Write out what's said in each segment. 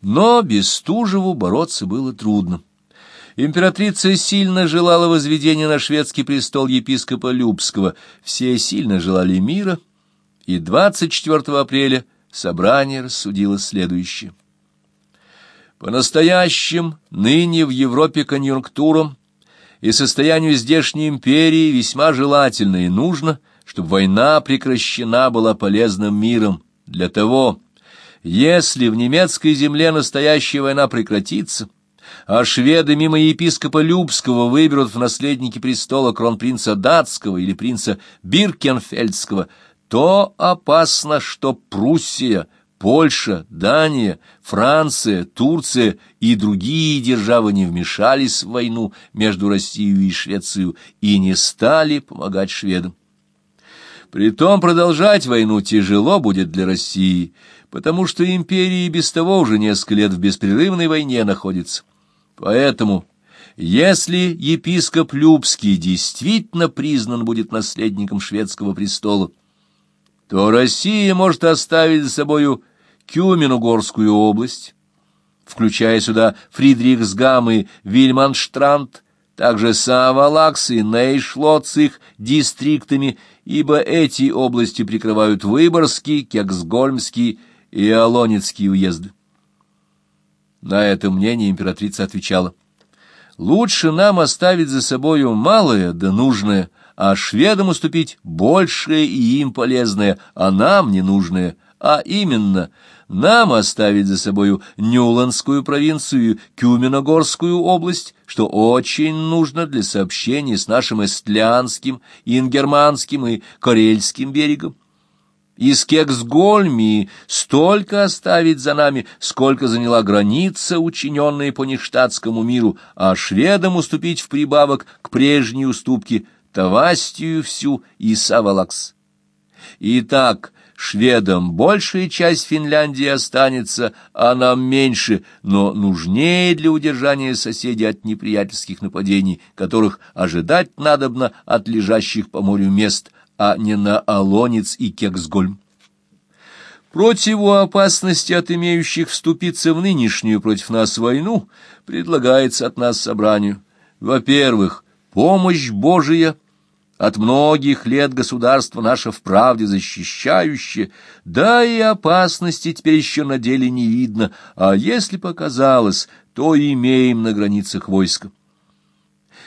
Но Бестужеву бороться было трудно. Императрица сильно желала возведения на шведский престол епископа Любского, все сильно желали мира, и 24 апреля собрание рассудило следующее. По настоящим ныне в Европе конъюнктурам и состоянию здешней империи весьма желательно и нужно, чтобы война прекращена была полезным миром для того, если в немецкой земле настоящая война прекратится, а шведы мимо епископа Любского выберут в наследники престола кронпринца датского или принца Биркенфельдского, то опасно, что Пруссия, Польша, Дания, Франция, Турция и другие державы не вмешались в войну между Россией и Швецией и не стали помогать шведам. Притом продолжать войну тяжело будет для России, потому что империя без того уже несколько лет в беспрерывной войне находится. Поэтому, если епископ Любский действительно признан будет наследником шведского престола, то Россия может оставить за собою Кюменугорскую область, включая сюда Фридрихсгам и Вильманштранд, также Савалакс и Нейшлот с их дистриктами, ибо эти области прикрывают Выборгский, Кексгольмский и Алонецкие уезды. На это мнение императрица отвечала. «Лучше нам оставить за собою малое да нужное, а шведам уступить большее и им полезное, а нам ненужное, а именно нам оставить за собою Нюландскую провинцию, Кюменогорскую область, что очень нужно для сообщения с нашим эстлянским, ингерманским и карельским берегом из Кексгольмии столько оставить за нами, сколько заняла граница, учиненная по нештатскому миру, а шведам уступить в прибавок к прежней уступке Тавастию всю и Савалакс. Итак, шведам большая часть Финляндии останется, а нам меньше, но нужнее для удержания соседей от неприятельских нападений, которых ожидать надобно от лежащих по морю мест – а не на Алонец и Кексгольм. Противу опасности от имеющих вступиться в нынешнюю против нас войну предлагается от нас собранию. Во-первых, помощь Божия от многих лет государство наше в правде защищающее, да и опасности теперь еще на деле не видно, а если показалось, то имеем на границах войска.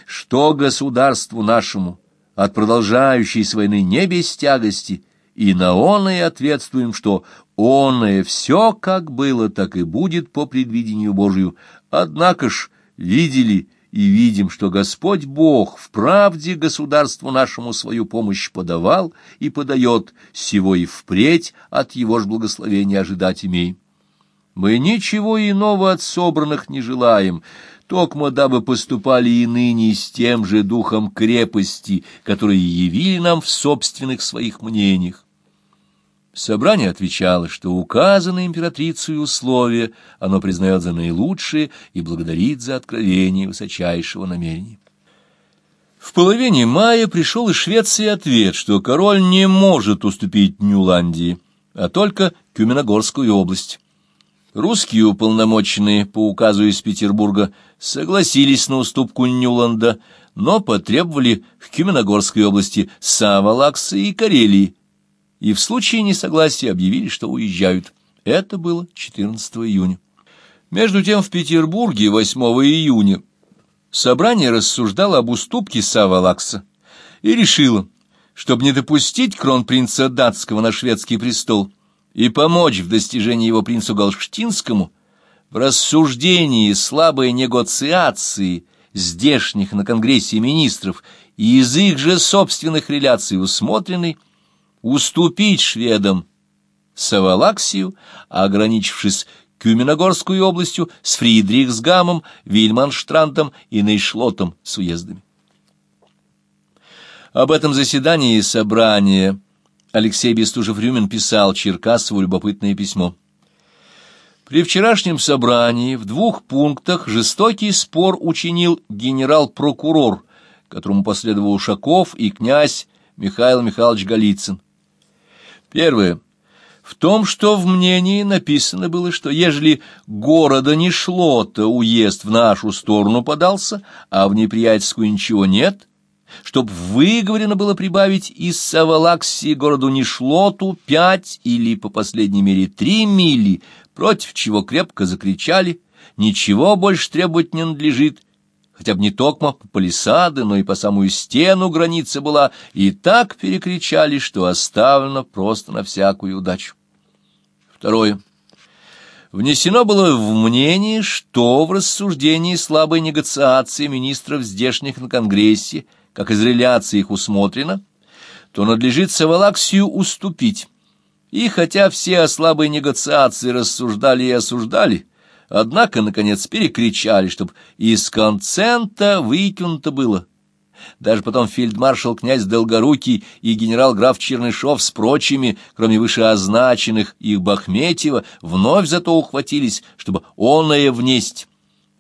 Что государству нашему от продолжающейся войны не без тягости, и на оное ответствуем, что оное все как было, так и будет по предвидению Божию. Однако ж видели и видим, что Господь Бог в правде государству нашему свою помощь подавал и подает, сего и впредь от его ж благословения ожидать имеем. Мы ничего иного от собранных не желаем, токмо дабы поступали и ныне с тем же духом крепости, который явили нам в собственных своих мнениях. Собрание отвечало, что указанные императрицей условия оно признает за наилучшие и благодарит за откровение высочайшего намерения. В половине мая пришел из Швеции ответ, что король не может уступить Нюландии, а только Кюменогорскую область. Русские уполномоченные по указу из Петербурга согласились на уступку Нюланда, но потребовали в Кюменогорской области Савалакса и Карелии, и в случае несогласия объявили, что уезжают. Это было 14 июня. Между тем в Петербурге 8 июня собрание рассуждало об уступке Савалакса и решило, чтобы не допустить кронпринца датского на шведский престол, и помочь в достижении его принцу Галштинскому в рассуждении слабой негоциации здешних на Конгрессе министров и из их же собственных реляций усмотренной, уступить шведам Савалаксию, ограничившись Кюменогорской областью с Фридрихсгамом, Вильманштрантом и Нейшлотом с уездами. Об этом заседании собрания Алексей Бестужев-Рюмин писал Черкасову любопытное письмо. При вчерашнем собрании в двух пунктах жестокий спор учинил генерал-прокурор, которому последовал Ушаков и князь Михаил Михайлович Голицын. Первое. В том, что в мнении написано было, что ежели города не шло, то уезд в нашу сторону подался, а в неприятельскую ничего нет, чтоб выговорено было прибавить из Савалакси городу не шло ту пять или, по последней мере, три мили, против чего крепко закричали, ничего больше требовать не надлежит, хотя бы не токмо по палисады, но и по самую стену граница была, и так перекричали, что оставлено просто на всякую удачу. Второе. Внесено было в мнение, что в рассуждении слабой негациации министров здешних на Конгрессе, как из реляции их усмотрено, то надлежит Савалаксию уступить. И хотя все о слабой негациации рассуждали и осуждали, однако, наконец, перекричали, чтобы из концента выкинуто было. Даже потом фельдмаршал князь Долгорукий и генерал-граф Чернышов с прочими, кроме вышеозначенных их Бахметьева, вновь зато ухватились, чтобы оное внесть,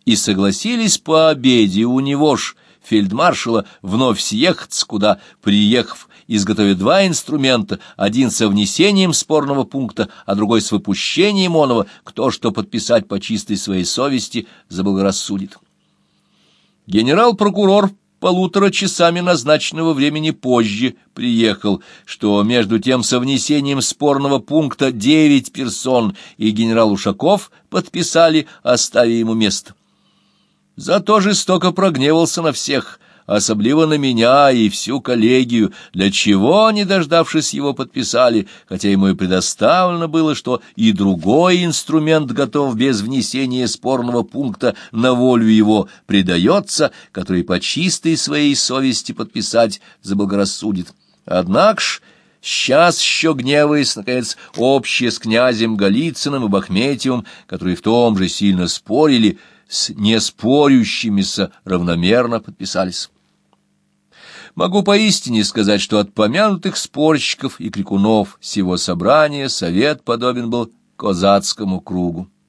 и согласились по обеде у него ж, фельдмаршала, вновь съехать, куда, приехав, изготовить два инструмента, один со внесением спорного пункта, а другой с выпущением оного, кто что подписать по чистой своей совести заблагорассудит. Генерал-прокурор полутора часами назначенного времени позже приехал, что между тем со внесением спорного пункта девять персон и генерал Ушаков подписали, оставив ему место. Зато жестоко прогневался на всех — особливо на меня и всю коллегию, для чего, не дождавшись его, подписали, хотя ему и предоставлено было, что и другой инструмент готов без внесения спорного пункта на волю его предается, который по чистой своей совести подписать заблагорассудит. Однако ж, Сейчас еще гневаясь, наконец, общее с князем Голицыным и Бахметьевым, которые в том же сильно спорили, с неспорющимися равномерно подписались. Могу поистине сказать, что от помянутых спорщиков и крикунов всего собрания совет подобен был козацкому кругу.